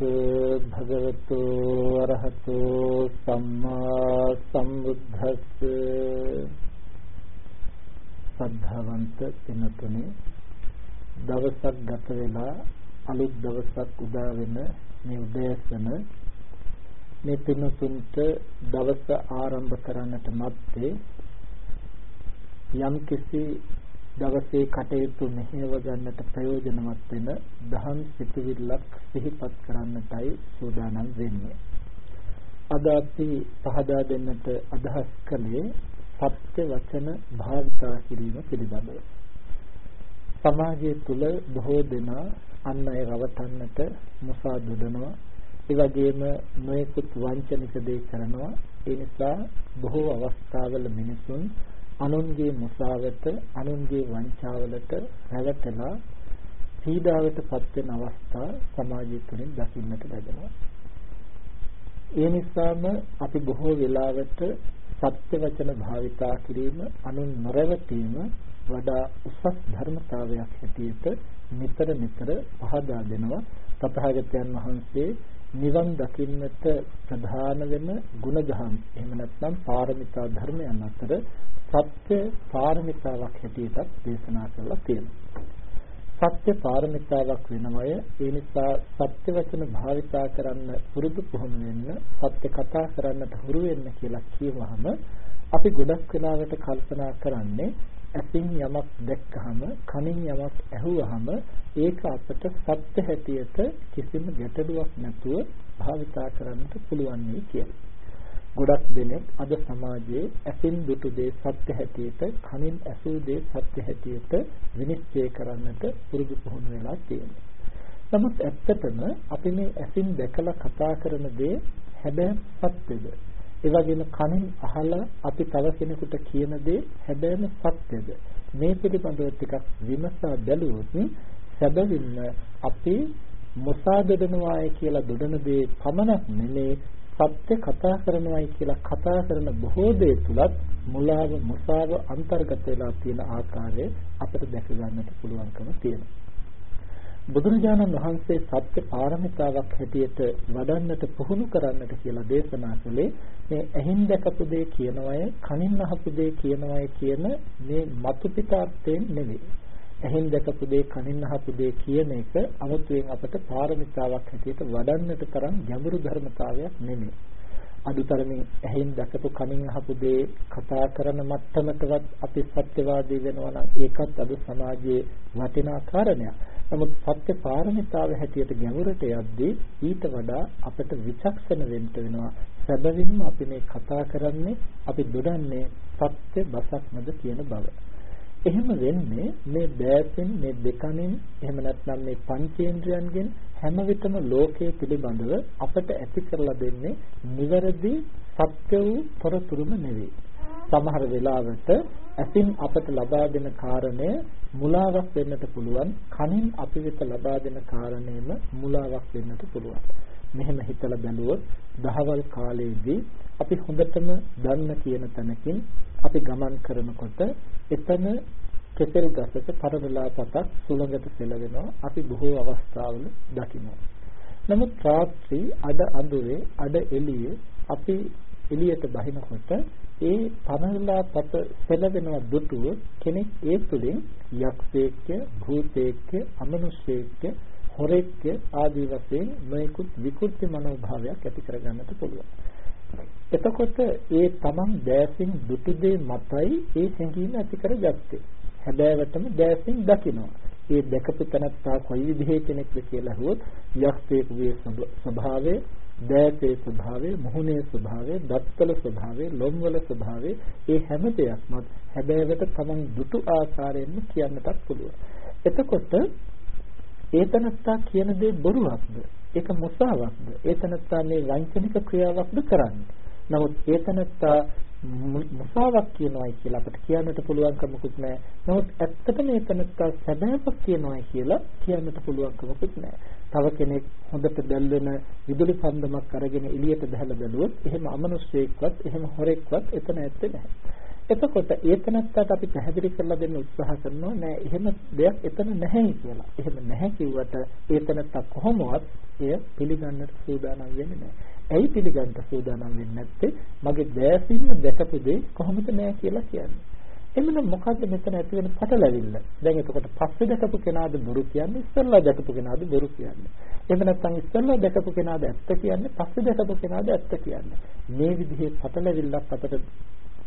භගවතු අරහතෝ සම්මා සම්බුද්දස්ස සද්ධාවන්ත පින්තුනේ දවසක් ගත වෙලා අලුත් දවසක් උදා වෙන මේ උදෑසන මේ පින්තුන්ට දවස ආරම්භ කරන්නට මත්තේ යම් කිසි දවසේ කටයුතු මෙහෙව ගන්නට ප්‍රයෝජනවත් වෙන දහම් සිතුවිල්ලක් සිහිපත් කරන්නටයි සූදානම් වෙන්නේ. අද අපි පහදා දෙන්නට අදහස් කළේ සත්‍ය වචන භාවිතා කිරීම පිළිබඳව. සමාජය තුල බොහෝ දෙනා අන් අය රවටන්නට මුසා දොඩනවා. ඒ වගේම නොයෙකුත් වංචනික දේ කරනවා. ඒ නිසා බොහෝ අවස්ථාවල මිනිසුන් අනුන්ගේ මුසාවට අනුන්ගේ වංචාවලට රැවටලා පීඩාවට පත් වෙන අවස්ථා සමාජය තුළින් දකින්නට ලැබෙනවා. ඒ නිසාම අපි බොහෝ වෙලාවට සත්‍ය වචන භාවිතා කිරීම අනුන් නොරැවටීම වඩා උසස් ධර්මතාවයක් හැටියට නිතර නිතර පහදා දෙනවා තථාගතයන් වහන්සේ නිවන් දකින්නට ප්‍රධාන වෙන ගුණධම් එහෙම නැත්නම් පාරමිතා ධර්මයන් අතර සත්‍ය පාරමිතාවක් හැටියට දේශනා කරලා තියෙනවා. සත්‍ය පාරමිතාවක් වෙනවය ඒ නිසා සත්‍ය වචන භාවිතා කරන්න පුරුදු පුහුණු වෙන්න සත්‍ය කතා කරන්නට හුරු වෙන්න කියලා කියවහම අපි ගොඩක් වෙලාවට කල්පනා කරන්නේ ඇසින් යමක් දැක්කහම කනින් යමක් ඇහුවහම ඒක අපට සත්‍ය හැටියට කිසිම ගැටලුවක් නැතුව භාවිතා කරන්නට පුළුවන් වෙයි කියලා. ගොඩක් දෙනෙක් අද සමාජයේ ඇසින් දුටු දේ සත්‍ය හැටියට කනින් ඇසූ දේ සත්‍ය හැටියට විනිශ්චය කරන්නට පුරුදු පුහුණු වෙලා තියෙනවා. නමුත් ඇත්තටම අපි මේ ඇසින් දැකලා කතා කරන දේ හැබැයි සත්‍යද? ඒ වගේම කනින් අහලා අපි තව කෙනෙකුට කියන දේ හැබැයිම සත්‍යද? මේ පිළිබඳව ටිකක් විමසා බැලුවොත් සැබවින්ම අපි මොසාදදනවාය කියලා දොඩන දේ පමණක් නෙමේ සත්‍ය කතා කරනවායි කියලා කතා කරන බොහෝ දේ තුලත් මුලාව මුසාව අන්තර්ගත වෙලා තියෙන ආකාරය අපිට දැක ගන්නට පුළුවන්කම තියෙනවා. බුදුරජාණන් වහන්සේ සත්‍ය පාරමිතාවක් හැටියට වඩන්නට පුහුණු කරන්නට කියලා දේශනා කළේ මේ ඇහින් දැකපු දේ කියනවය කනින් අහපු දේ කියනවය කියන මේ මතු පිටාර්ථයෙන් නෙවෙයි. ඇහෙන් දැකපු දේ කනින් අහපු දේ කියන එක අමුතුවෙන් අපට පාරමිතාවක් හැටියට වඩන්නට තරම් ගැඹුරු ධර්මතාවයක් නෙමෙයි. අදුතරමින් ඇහෙන් දැකපු කනින් අහපු දේ කතා කරන මට්ටමකවත් අපි සත්‍යවාදී වෙනවා නම් ඒකත් අද සමාජයේ වටිනා කාරණයක්. නමුත් සත්‍ය පාරමිතාව හැටියට ගැඹුරට යද්දී ඊට වඩා අපට විචක්ෂණ වෙන්න වෙනවා. සැබවින්ම අපි මේ කතා කරන්නේ අපි දොඩන්නේ සත්‍ය බසක්මද කියන බව. එහෙම වෙන්නේ මේ බෑසෙන් මේ දෙකණෙන් එහෙම නැත්නම් මේ පංචේන්ද්‍රයන්ගෙන් හැම විටම ලෝකයේ පිළිබඳව අපට ඇති කරලා දෙන්නේ නිවැරදි සත්‍ය වූ තොරතුරුම නෙවෙයි. සමහර වෙලාවට ඇසින් අපට ලබා දෙන කාරණය මුලාවක් වෙන්නට පුළුවන් කනින් අපි වෙත ලබා දෙන කාරණේම මුලාවක් වෙන්නට පුළුවන් මෙහෙම හිතලා බැලුවොත් දහවල් කාලයේදී අපි හොඳටම දන්න කියන තැනකින් අපි ගමන් කරනකොට එතන කෙසෙල් ගසක පරදලා පතක් සුළඟට සෙලවෙනවා අපි බොහෝ අවස්ථාවල දකිනවා. නමුත් රාත්‍රී අඩ අඳුරේ අඩ එළියේ අපි එළියට බහිනකොට ඒ පරදලා පත සෙලවෙනවා දුටුව කෙනෙක් ඒ තුලින් යක්ෂයෙක්ය භූතයෙක්ය අමනුෂ්‍යයෙක්ය හොරෙක්ය ආදී වශයෙන් මේකුත් විකෘති මනෝභාවයක් ඇති කරගන්නට පුළුවන්. එතකොට ඒ තමන් දැසින් දුටු දේ මතයි ඒ හැඟීම ඇති කරගත්තේ. හැබෑවටම දැසින් දකිනවා. ඒ දැකපු තැනත්තා කොයි විදිහේ කෙනෙක්ද කියලා අහුවොත් යක්ෂයෙකුගේ ස්වභාවය, දැසේ ස්වභාවය, මුහුණේ ස්වභාවය, දත්වල ස්වභාවය, ලොම්වල ස්වභාවය ඒ හැම දෙයක්ම හැබෑවට තමන් දුටු ආකාරයෙන්ම කියන්නටත් පුළුවන්. එතකොට ඒ තනත්තා කියන දේ බොරුවක්ද? ඒක මුසාවක්ද? ඒ තනත්තා මේ වංචනික ක්‍රියාවක්ද කරන්නේ? නමුත් ඒ තනත්තා මුසාවක් කියනවායි කියලා අපිට කියන්නට පුළුවන්කමකුත් නැහැ. නමුත් ඇත්තටම මේ තනත්තා සැබෑවක් කියනවායි කියලා කියන්නට පුළුවන්කමකුත් නැහැ. තව කෙනෙක් හොඳට දැල්වෙන විදුලි පන්දමක් අරගෙන එළියට බහලා බැලුවොත් එහෙම අමනුෂ්‍යයෙක්වත් එහෙම හොරෙක්වත් එතන ඇත්තේ නැහැ. එතකොට ඒතනත්තට අපි පැහැදිලි කරලා දෙන්න උත්සාහ කරනවා නෑ එහෙම දෙයක් එතන නැහැ කියලා. එහෙම නැහැ කිව්වට ඒතනත්ත කොහොමවත් එය පිළිගන්නට සූදානම් වෙන්නේ නෑ. ඇයි පිළිගන්න සූදානම් වෙන්නේ නැත්තේ? මගේ දැසින්ම දැකපු දේ කොහොමද නෑ කියලා කියන්නේ. එමනම් මොකද්ද මෙතන ඇති වෙන පටලැවිල්ල? දැන් එතකොට පස්සේ දැකපු කෙනාද බොරු කියන්නේ ඉස්සෙල්ලා දැකපු කෙනාද බොරු කියන්නේ. එහෙම නැත්නම් ඉස්සෙල්ලා දැකපු කෙනාද ඇත්ත කියන්නේ පස්සේ දැකපු කෙනාද ඇත්ත කියන්නේ. මේ විදිහේ පටලැවිල්ලක් අපට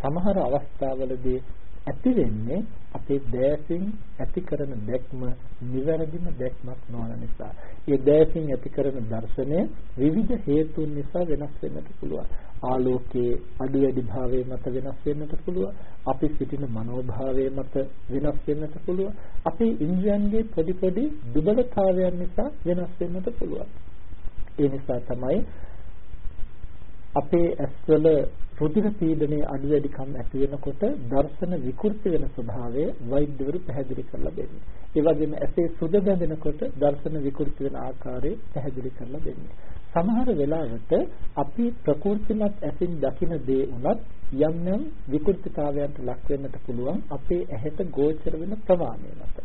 සමහර අවස්ථාවලදී ඇති වෙන්නේ අපේ දැසින් ඇති කරන දැක්ම නිවැරදිම දැක්මක් නොවන නිසා. ඒ දැසින් ඇති කරන දර්ශනය විවිධ හේතුන් නිසා වෙනස් වෙන්නට පුළුවන්. ආලෝකයේ අඩු වැඩි භාවයේ මත වෙනස් වෙන්නට පුළුවන්. අපි සිටින මනෝභාවයේ මත වෙනස් වෙන්නට පුළුවන්. අපේ ඉන්ද්‍රයන්ගේ පොඩි පොඩි දුබලතාවයන් නිසා වෙනස් වෙන්නට පුළුවන්. ඒ නිසා තමයි අපේ ඇස්වල රුධිර පීඩනයේ අඩු වැඩිකම් ඇති වෙනකොට දර්ශන විකෘති වෙන ස්වභාවය වෛද්‍යවරු පැහැදිලි කරලා දෙන්නේ. ඒ වගේම ඇසේ සුද බැඳෙනකොට දර්ශන විකෘති වෙන ආකාරය පැහැදිලි කරලා දෙන්නේ. සමහර වෙලාවට අපි ප්‍රකෘතිමත් ඇසින් දකින දේ උනත් යම් යම් විකෘතිතාවයන්ට ලක් වෙන්නට පුළුවන් අපේ ඇහැට ගෝචර වෙන ප්‍රමාණය මත.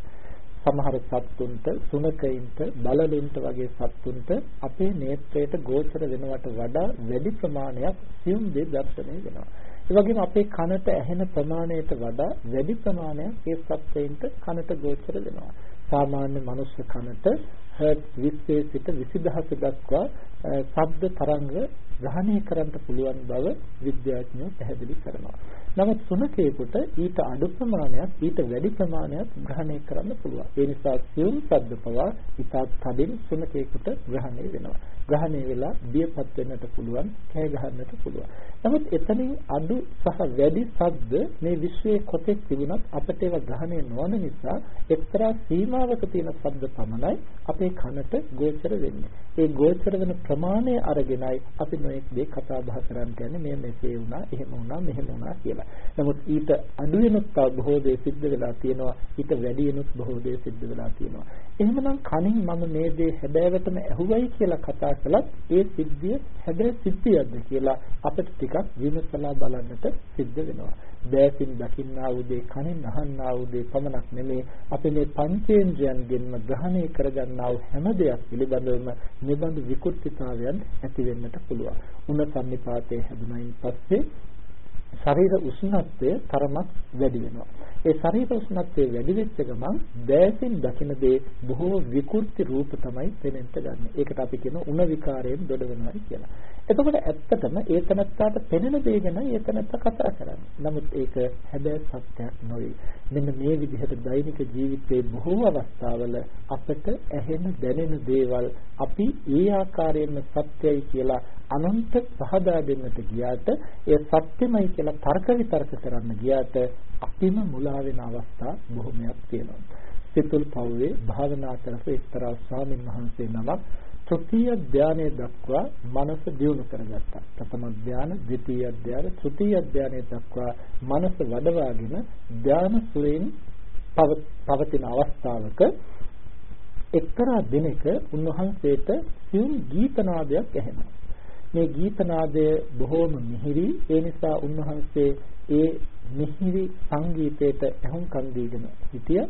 සමහර සත්තුන්ට සුනකයින්ට බලලුන්ට වගේ සත්තුන්ට අපේ නේත්‍රයට ගෝචර වෙනවට වඩා වැඩි ප්‍රමාණයක් සියුම් දේ දැర్శණය වෙනවා. ඒ වගේම අපේ කනට ඇහෙන ප්‍රමාණයට වඩා වැඩි ප්‍රමාණයක් ඒ සත්ත්වයින්ට කනට ගෝචර වෙනවා. සාමාන්‍ය මනුෂ්‍ය කනට හර්ට් 20 සිට 20000 දක්වා ශබ්ද තරංග ග්‍රහණය කරන්න පුළුවන් බව විද්‍යාඥයෝ පැහැදිලි කරනවා. නමුත් සුනකේකට ඊට අඩු ප්‍රමාණයක් ඊට වැඩි ප්‍රමාණයක් ග්‍රහණය කරන්න පුළුවන්. ඒ නිසා සියුම් ශබ්ද පවා ඉතාත් කඩින් සුනකේකට ග්‍රහණය වෙනවා. ග්‍රහණය වෙලා බියපත් වෙන්නට පුළුවන්, කෑ ගහන්නට පුළුවන්. නමුත් එතනින් අඩු සහ වැඩි ශබ්ද මේ විශ්වයේ කොතෙක් තිබුණත් අපිට ඒවා ග්‍රහණය නොවන නිසා එක්තරා සීමාවක තියෙන ශබ්ද පමණයි අපේ කනට ගෝචර වෙන්නේ. ඒ ගෝචර වෙන ප්‍රමාණය අරගෙනයි අපි නොඑක් දේ කතා බහ කරන්න යන්නේ මේ මෙසේ වුණා, එහෙම වුණා, මෙහෙම වුණා කියලා. නමුත් ඊට අඩු වෙනුත් තව බොහෝ දේ සිද්ධ වෙලා තියෙනවා. ඊට වැඩි වෙනුත් බොහෝ දේ සිද්ධ වෙලා තියෙනවා. එහෙමනම් කනින් මම මේ දේ හැබෑවටම ඇහුවයි කියලා කතා කළත් ඒ සිද්ධිය හැබෑ සිද්ධියක්ද කියලා අපිට ටිකක් විමසලා බලන්නට සිද්ධ වෙනවා. දැසින් දකින්නා වූ දේ කනින් අහන්නා වූ දේ පමණක් නෙමේ අපි මේ පංචේන්ද්‍රයන්ගෙන්ම ග්‍රහණය කරගන්නා වූ හැම දෙයක් පිළිබඳවම නිබඳු විකෘතිතාවයන් ඇති වෙන්නට පුළුවන්. උණ සම්නිපාතයේ හැදුනයින් පස්සේ ශරීර උෂ්ණත්වය තරමක් වැඩි වෙනවා. ඒ ශරීර උෂ්ණත්වය වැඩි වෙච්ච ගමන් දැසින් දකින දේ බොහෝ විකෘති රූප තමයි පෙනෙන්න ගන්න. ඒකට අපි කියන උණ විකාරයෙන් දොඩ වෙනවා කියලා. එතකොට ඇත්තටම ඒ තනත්තාට පෙනෙන දේ ගැන ඒ තනත්තා කතා කරන්නේ. නමුත් ඒක හැබැයි සත්‍යයක් නොවේ. මෙන්න මේ විදිහට දෛනික ජීවිතයේ බොහෝ අවස්ථාවල අපට ඇහෙන දැනෙන දේවල් අපි ඒ ආකාරයෙන්ම සත්‍යයි කියලා අනන්ත පහදා දෙන්නට ගියාට ඒ සත්‍යමයි කියලා තර්ක විතර්ක කරන්න ගියාට අපිම මුලා වෙන අවස්ථා බොහොමයක් තියෙනවා. සිතුල් පව්වේ භාවනා කරපු එක්තරා ස්වාමීන් වහන්සේ නමක් තෘතීය ධානය දක්වා මනස දියුණු කරගත්තා. ප්‍රථම ධාන, ද්විතීය ධාන, තෘතීය ධානය දක්වා මනස වඩවාගෙන ධාන සුරෙන් පවතින අවස්ථාවක එක්තරා දිනක උන්වහන්සේට සියුම් ගීතනාදයක් ඇහෙනවා. මේ ගීතනාදය බොහෝම මිහිරි ඒ නිසා උන්වහන්සේ ඒ මිහිරි සංගීතයට ඇහුම්කන් දීගෙන සිටිය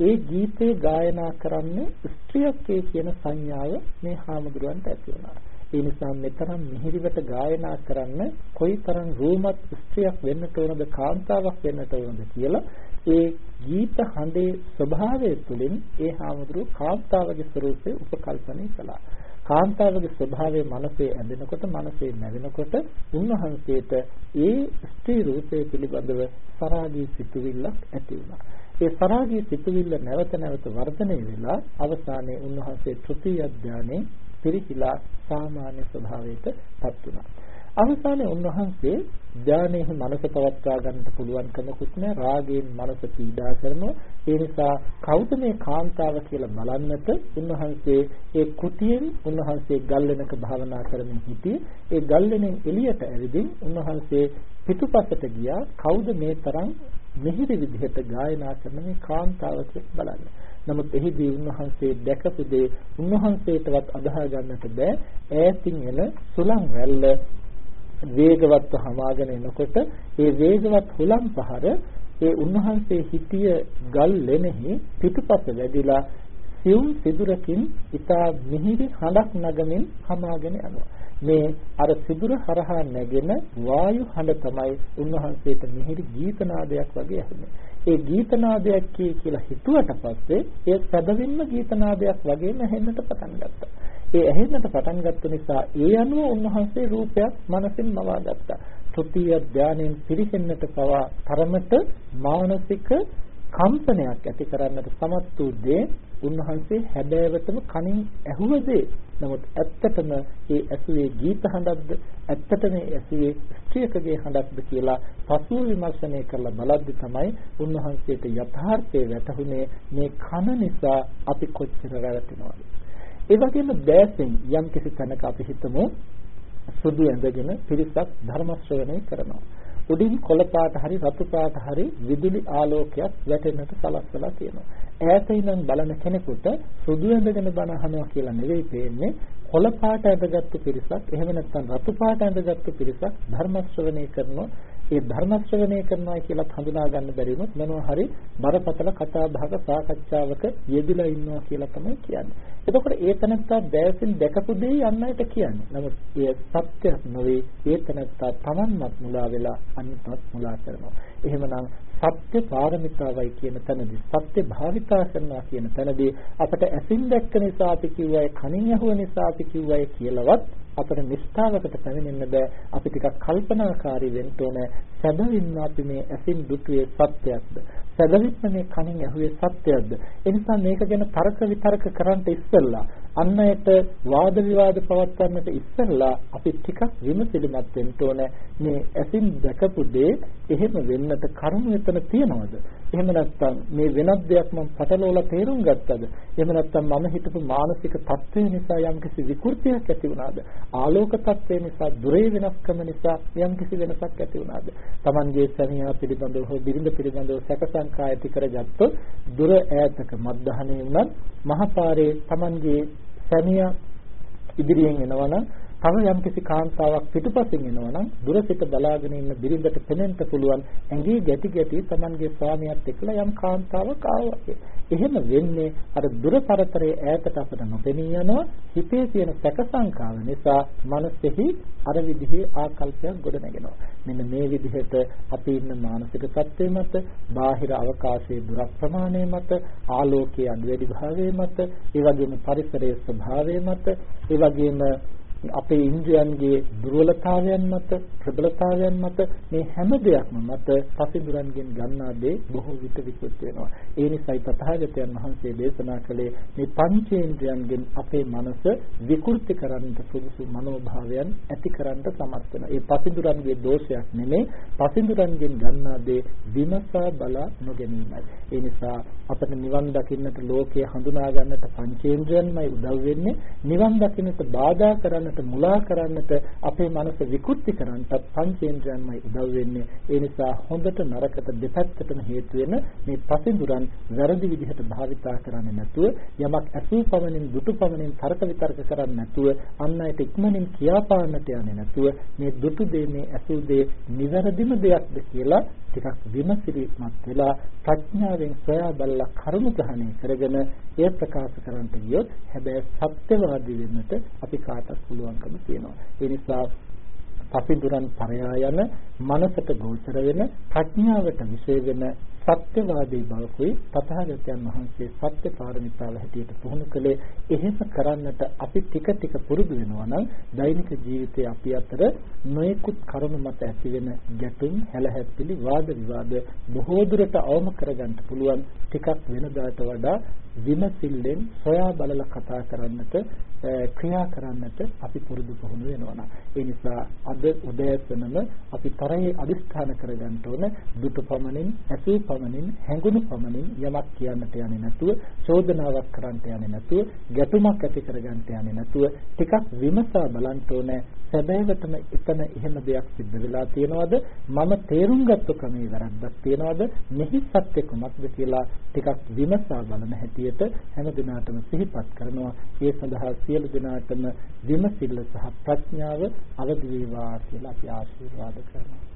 ඒ ගීතේ ගායනා කරන්නේ ස්ත්‍රියක්ේ කියන සංඥාව මේ හාමුදුරුවන්ට ඇති වුණා. ඒ නිසා මෙතරම් මිහිරිවට ගායනා කරන්න කොයිතරම් රූමත් ස්ත්‍රියක් වෙන්නට ඕනද කාන්තාවක් වෙන්නට ඕනද කියලා ඒ ගීත හඬේ ස්වභාවය තුළින් ඒ හාමුදුරුව කාන්තාවගේ ස්වરૂපේ උපකල්පනය කළා. කාන්තාවගේ ස්වභාවය මනසේ ඇඳෙනකොට මනසේ නැවෙනකොට උන්වහන්සේට ඒ ස්ත්‍රී රූපය පිළිබඳව සරාගී සිතුවිල්ලක් ඇති වුණා. ඒ සරාගී සිතුවිල්ල නැවත නැවත වර්ධනය වෙලා අවසානයේ උන්වහන්සේ තෘතීය ඥානෙ පිරිහිලා සාමාන්‍ය ස්වභාවයට පත් වුණා. අවසානයේ උන්වහන්සේ ඥානයේ මනස පවත්වා ගන්නට පුළුවන්කමකුත් නැහැ. රාගයෙන් මනස පීඩා කරනවා. ඒ නිසා කවුද මේ කාන්තාව කියලා බලන්නට උන්වහන්සේ ඒ කුටියෙන් උන්වහන්සේ ගල්ලෙනක භාවනා කරමින් සිටියේ ඒ ගල්ලෙනෙන් එළියට ඇවිදින් උන්වහන්සේ පිටුපසට ගියා. කවුද මේ තරම් මිහිරි විදිහට ගායනා කරන මේ කාන්තාව බලන්න. නමුත් එහිදී උන්වහන්සේ දැකපු දේ උන්වහන්සේටවත් අදහා ගන්නට බෑ. ඈතින් එන සුළං රැල්ල වේගවත්ව හමාගෙන එනකොට ඒ වේගවත් හුලම් පහර ඒ උන්වහන්සේ හිටිය ගල් ලෙනෙහි පිටුපස වැඩිලා සියුම් සිදුරකින් ඊතා මිහිරි හඬක් නගමින් හමාගෙන යනවා. මේ අර සිදුර හරහා නැගෙන වායු හඬ තමයි උන්වහන්සේට මිහිරි ගීතනාදයක් වගේ ඇහුනේ. ඒ ගීතනාදයක් කියලා හිතුවට පස්සේ ඒ සැබවින්ම ගීතනාදයක් වගේම ඇහෙන්නට පටන් ගත්තා. ඒ ඇහෙන්නට පටන් ගත්ත නිසා ඒ අනුව උන්වහන්සේ රූපයක් මනසින් මවා ගත්තා. තෘතීය ධානයෙන් පිරිහෙන්නට පවා තරමට මානසික කම්පනයක් ඇති කරන්නට සමත් වූ දේ උන්වහන්සේ හැබෑවටම කනින් ඇහුව දේ. නමුත් ඇත්තටම ඒ ඇසුවේ ගීත හඬක්ද ඇත්තටම ඇසුවේ ස්ත්‍රියකගේ හඬක්ද කියලා පසුව විමර්ශනය කරලා බලද්දි තමයි උන්වහන්සේට යථාර්ථය වැටහුනේ මේ කන නිසා අපි කොච්චර රැවටෙනවද. ඒ වගේම දැසෙන් යම් කිසි තැනක අපි හිතමු සුදු ඇඳගෙන පිරිසක් ධර්ම ශ්‍රවණය කරනවා. උඩින් කොළ පාට හරි රතු පාට හරි විදුලි ආලෝකයක් වැටෙන්නට සලස්වලා තියෙනවා. ඈත ඉඳන් බලන කෙනෙකුට සුදු ඇඳගෙන බණ අහනවා කියලා නෙවෙයි පේන්නේ කොළ පාට ඇඳගත්තු පිරිසක් එහෙම නැත්නම් රතු පාට ඇඳගත්තු පිරිසක් ධර්ම ශ්‍රවණය කරනවා ඒ ධර්ම ශ්‍රවණය කරනවා කියලා හඳුනා ගන්න බැරි වුණොත් මොනවා හරි බරපතල කතා බහක සාකච්ඡාවක යෙදিলা ඉන්නවා කියලා තමයි කියන්නේ. එතකොට ඒ තනත්තා දැසින් දැකපු දේ යන්නයිට කියන්නේ. නමුත් ඒ සත්‍ය නොවේ ඒ තනත්තා Tamanවත් මුලා වෙලා අනිත්වත් මුලා කරනවා. එහෙමනම් සත්‍ය පාරමිතාවයි කියන තැනදී සත්‍ය භාවිතා කරනවා කියන තැනදී අපට ඇසින් දැක්ක නිසා අපි කිව්වයි කනින් ඇහුව නිසා අපි කිව්වයි කියලාවත් අපිට නිස්ථාවකට පැමිණෙන්න බෑ. අපි ටිකක් කල්පනාකාරී වෙන්න ඕන. සැබවින්ම අපි මේ ඇසින් දුටුවේ සත්‍යයක්ද? සැබවින්ම මේ කනින් ඇහුවේ සත්‍යයක්ද? එනිසා මේක ගැන තර්ක විතර්ක කරන්න ඉස්සෙල්ලා අන්න ඒට වාද විවාද පවත්වන්නට ඉස්සෙල්ලා අපි ටිකක් විමසිලිමත් වෙන්න ඕන. මේ ඇසින් දැකපු දේ එහෙම වෙන්නට කරුණු එතන තියනවද? එහෙම නැත්නම් මේ වෙනත් දෙයක් මම පටලවලා තේරුම් ගත්තද? එහෙම නැත්නම් මම හිතපු මානසික තත්ත්වය නිසා යම්කිසි විකෘතියක් ඇති වුණාද? ආලෝක තත්ත්වය නිසා දුරේ වෙනස්කම නිසා යම්කිසි වෙනසක් ඇති වුණාද? Tamanගේ සැමියා පිළිබඳව හෝ බිරිඳ පිළිබඳව සැක සංකා ඇති කරගත්තොත් දුර ඈතක මත්දහනේ වුණත් මහපාරේ Tamanගේ සැමියා ඉදිරියෙන් එනවනම් තව යම්කිසි කාන්තාවක් පිටුපසින් එනවනම් දුර සිට බලාගෙන ඉන්න බිරිඳට පෙනෙන්න පුළුවන් ඇඟේ ගැටි ගැටි Tamanගේ ස්වාමියාත් එක්කලා යම් කාන්තාවක් ආවා. එහෙම වෙන්නේ අර දුර පරතරයේ ඈතට අපට නොපෙනී යනවා හිතේ තියෙන සැක සංකාව නිසා මනසෙහි අර විදිහේ ආකල්පයක් ගොඩ නැගෙනවා. මෙන්න මේ විදිහට අපි ඉන්න මානසික තත්ත්වය මත, බාහිර අවකාශයේ දුර ප්‍රමාණය මත, ආලෝකයේ අඩු වැඩි භාවය මත, ඒ වගේම පරිසරයේ ස්වභාවය මත, ඒ වගේම අපේ ඉන්ද්‍රයන්ගේ දුර්වලතාවයන් මත ප්‍රබලතාවයන් මත මේ හැම දෙයක්ම මත පසිඳුරන්ගෙන් ගන්නා දේ බොහෝ විට විකෘති වෙනවා. ඒ නිසායි තථාගතයන් වහන්සේ දේශනා කළේ මේ පංචේන්ද්‍රයන්ගෙන් අපේ මනස විකෘති කරන්නට සුදුසු මනෝභාවයන් ඇති කරන්නට සමර්ථ වෙනවා. ඒ පසිඳුරන්ගේ දෝෂයක් නෙමෙයි පසිඳුරන්ගෙන් ගන්නා දේ විමසා බලා නොගැනීමයි. ඒ නිසා අපට නිවන් දකින්නට ලෝකය හඳුනා ගන්නට පංචේන්ද්‍රයන්මයි උදව් වෙන්නේ. නිවන් දකින්නට බාධා කරන්න කරන්නට මුලා කරන්නට අපේ මනස විකෘති කරන්නට පංචේන්ද්‍රයන්මයි උදව් වෙන්නේ. ඒ නිසා හොඳට නරකට දෙපැත්තටම හේතු වෙන මේ පසින්දුරන් වැරදි විදිහට භාවිතා කරන්නේ නැතුව යමක් ඇසූ පමණින් දුටු පමණින් තර්ක විතර්ක කරන්නේ නැතුව අන් අයට ඉක්මනින් කියාපාන්නට යන්නේ නැතුව මේ දුටු දේ මේ ඇසූ දේ නිවැරදිම දෙයක්ද කියලා ටිකක් විමසිලිමත් වෙලා ප්‍රඥාවෙන් සොයා බලලා කරුණු ග්‍රහණය කරගෙන එය ප්‍රකාශ කරන්නට ගියොත් හැබැයි සත්‍යවාදී වෙන්නට අපි කාටත් පුළුවන්කම තියෙනවා. ඒ නිසා පසිඳුරන් පරයා යන මනසට ගෝචර වෙන ප්‍රඥාවට විශේෂ වෙන සත්‍යවාදී බවකුයි තථාගතයන් වහන්සේ සත්‍ය පාරමිතාව හැටියට පුහුණු කළේ එහෙම කරන්නට අපි ටික ටික පුරුදු වෙනවා නම් දෛනික ජීවිතයේ අපි අතර නොයෙකුත් කරුණු මත ඇති වෙන ගැටුම් හැලහැප්පිලි වාද විවාද බොහෝ දුරට අවම කරගන්න පුළුවන් ටිකක් වෙනදාට වඩා විමසිල්ලෙන් සොයා බලලා කතා කරන්නට ක්‍රියා කරන්නට අපි පුරුදු පුහුණු වෙනවා. ඒ නිසා අද උදෑසනම අපි තරයේ අදිස්ථාන කරගන්න ඕන දුටු පමණින් ඇසී පමණින් හැඟුණු පමණින් යමක් කියන්නට යන්නේ නැතුව චෝදනාවක් කරන්නට යන්නේ නැතුව ගැටුමක් ඇති කරගන්නට යන්නේ නැතුව ටිකක් විමසා බලන්න ඕන සැබෑවටම එතන එහෙම දෙයක් සිද්ධ වෙලා තියෙනවද? මම තේරුම් ගත්ත ක්‍රමේ වැරද්දක් තියෙනවද? මෙහි සත්‍ය කුමක්ද කියලා ටිකක් විමසා බලන හැටියට හැම දිනාටම සිහිපත් කරනවා. ඒ සඳහා සියලු දිනාටම විමසිල්ල සහ ප්‍රඥාව අවදි වේවා කියලා අපි ආශිර්වාද කරනවා.